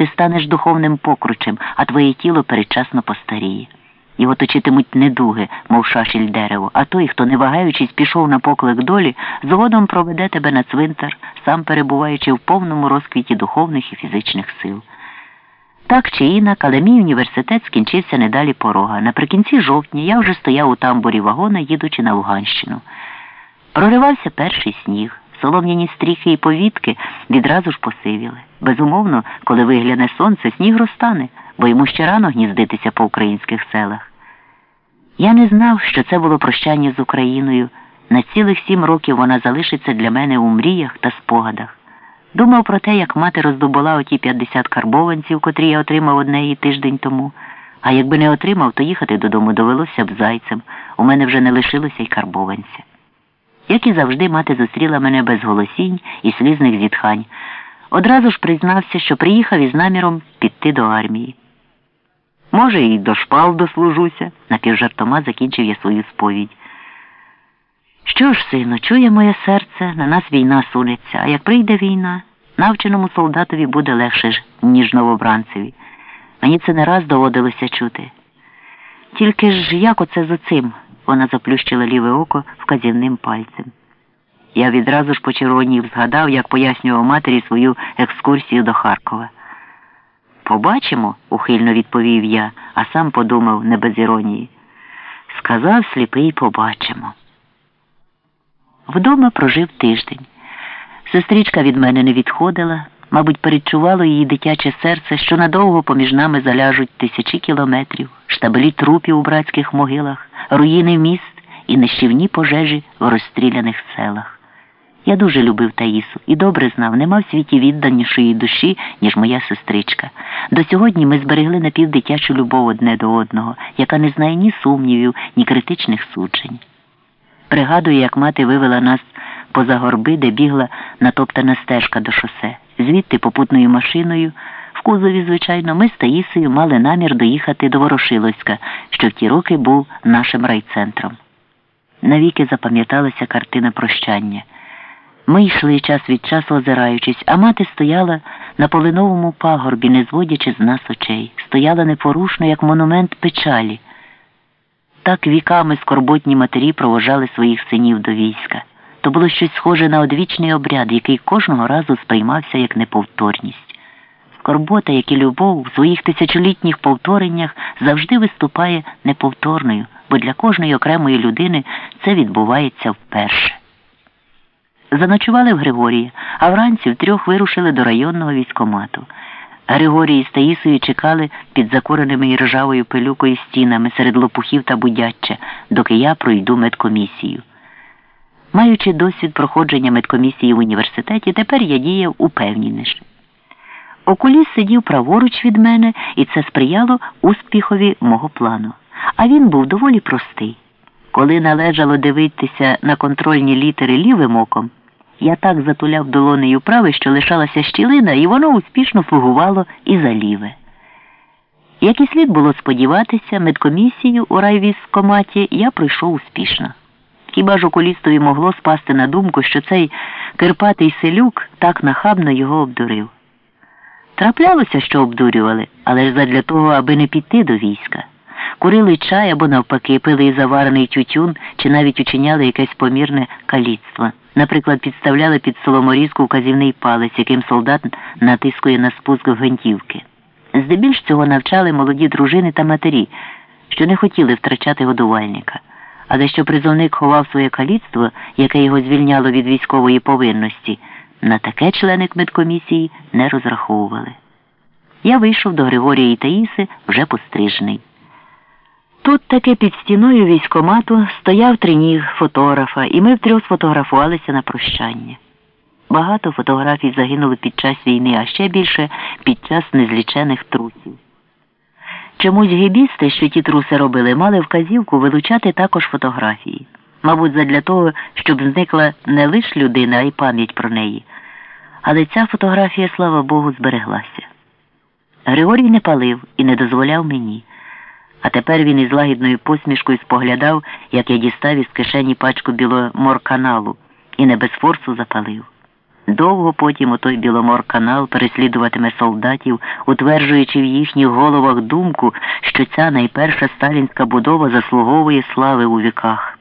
ти станеш духовним покручем, а твоє тіло передчасно постаріє. Його точитимуть недуги, мов шашіль дерево, а той, хто, не вагаючись, пішов на поклик долі, згодом проведе тебе на цвинтар, сам перебуваючи в повному розквіті духовних і фізичних сил. Так чи інак, але мій університет скінчився не далі порога. Наприкінці жовтня я вже стояв у тамбурі вагона, їдучи на Луганщину. Проривався перший сніг. Солом'яні стріхи і повітки відразу ж посивіли. Безумовно, коли вигляне сонце, сніг розтане, бо йому ще рано гніздитися по українських селах. Я не знав, що це було прощання з Україною. На цілих сім років вона залишиться для мене у мріях та спогадах. Думав про те, як мати роздобула оті 50 карбованців, котрі я отримав одне її тиждень тому. А якби не отримав, то їхати додому довелося б зайцем. У мене вже не лишилося й карбованця. Як і завжди, мати зустріла мене без голосінь і слізних зітхань. Одразу ж признався, що приїхав із наміром піти до армії. Може, і до шпал дослужуся, напівжартома закінчив я свою сповідь. Що ж, сину, чує моє серце, на нас війна сунеться, а як прийде війна, навченому солдатові буде легше, ж, ніж новобранцеві. Мені це не раз доводилося чути. Тільки ж як оце з оцим? Вона заплющила ліве око вказівним пальцем. Я відразу ж почервонів згадав, як пояснював матері свою екскурсію до Харкова. Побачимо, ухильно відповів я, а сам подумав не без іронії. Сказав сліпий побачимо. Вдома прожив тиждень. Сестричка від мене не відходила, мабуть, передчувало її дитяче серце, що надовго поміж нами заляжуть тисячі кілометрів, штабелі трупів у братських могилах, руїни міст і нищівні пожежі в розстріляних селах. Я дуже любив Таїсу і добре знав, нема в світі відданішої душі, ніж моя сестричка. До сьогодні ми зберегли напівдитячу любов одне до одного, яка не знає ні сумнівів, ні критичних суджень. Пригадую, як мати вивела нас поза горби, де бігла натоптана стежка до шосе. Звідти попутною машиною, в кузові, звичайно, ми з Таїсою мали намір доїхати до Ворошиловська, що в ті роки був нашим райцентром. Навіки запам'яталася картина прощання. Ми йшли час від часу озираючись, а мати стояла на полиновому пагорбі, не зводячи з нас очей, стояла непорушно, як монумент печалі. Так віками скорботні матері провожали своїх синів до війська. То було щось схоже на одвічний обряд, який кожного разу сприймався як неповторність. Скорбота, як і любов, в своїх тисячолітніх повтореннях завжди виступає неповторною, бо для кожної окремої людини це відбувається вперше. Заночували в Григорії, а вранці втрьох вирушили до районного військомату. Григорій з Таїсою чекали під закореними і ржавою пилюкою стінами серед лопухів та будяччя, доки я пройду медкомісію. Маючи досвід проходження медкомісії в університеті, тепер я діяв упевненіше. Окуліст сидів праворуч від мене, і це сприяло успіхові мого плану. А він був доволі простий. Коли належало дивитися на контрольні літери лівим оком, я так затуляв долонею праве, що лишалася щілина, і воно успішно слугувало і за ліве. Як і слід було сподіватися, медкомісію у райвійськкоматі я пройшов успішно. Хіба ж окулістові могло спасти на думку, що цей кирпатий селюк так нахабно його обдурив? Траплялося, що обдурювали, але ж задля того, аби не піти до війська. Курили чай або навпаки, пили заварений тютюн чи навіть учиняли якесь помірне каліцтво. Наприклад, підставляли під соломорізку вказівний палець, яким солдат натискує на спуск гвинтівки. Здебільш цього навчали молоді дружини та матері, що не хотіли втрачати годувальника. Але що призовник ховав своє каліцтво, яке його звільняло від військової повинності, на таке члени медкомісії не розраховували. Я вийшов до Григорія і Таїси вже пострижений. Тут таки під стіною військомату стояв триніг фотографа, і ми втрьох сфотографувалися на прощання. Багато фотографій загинули під час війни, а ще більше під час незлічених трусів. Чомусь гібісти, що ті труси робили, мали вказівку вилучати також фотографії. Мабуть, задля того, щоб зникла не лише людина, а й пам'ять про неї. Але ця фотографія, слава Богу, збереглася. Григорій не палив і не дозволяв мені. А тепер він із лагідною посмішкою споглядав, як я дістав із кишені пачку біломорканалу і не без форсу запалив. Довго потім отой Біломор канал переслідуватиме солдатів, утверджуючи в їхніх головах думку, що ця найперша сталінська будова заслуговує слави у віках.